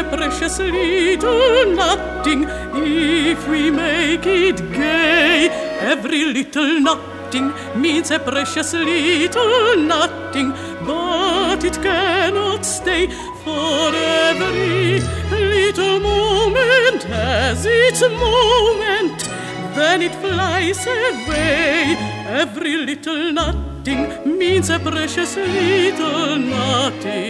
a precious little nothing if we make it gay. Every little nothing means a precious little nothing, but it cannot stay for every little moment has its moment. Then it flies away. Every little nothing means a precious little nothing.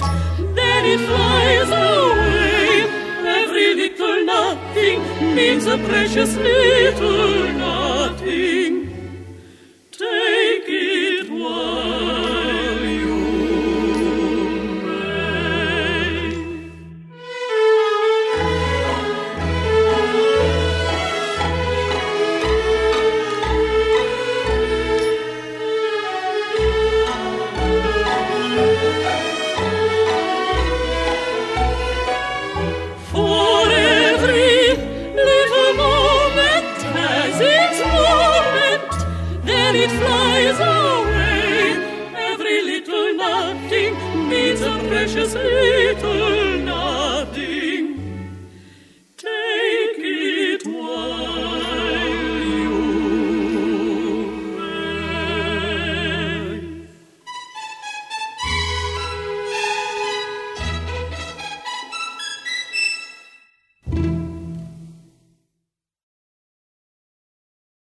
it flies away. Every little nothing means a precious little. it flies away. Every little nothing means a precious little.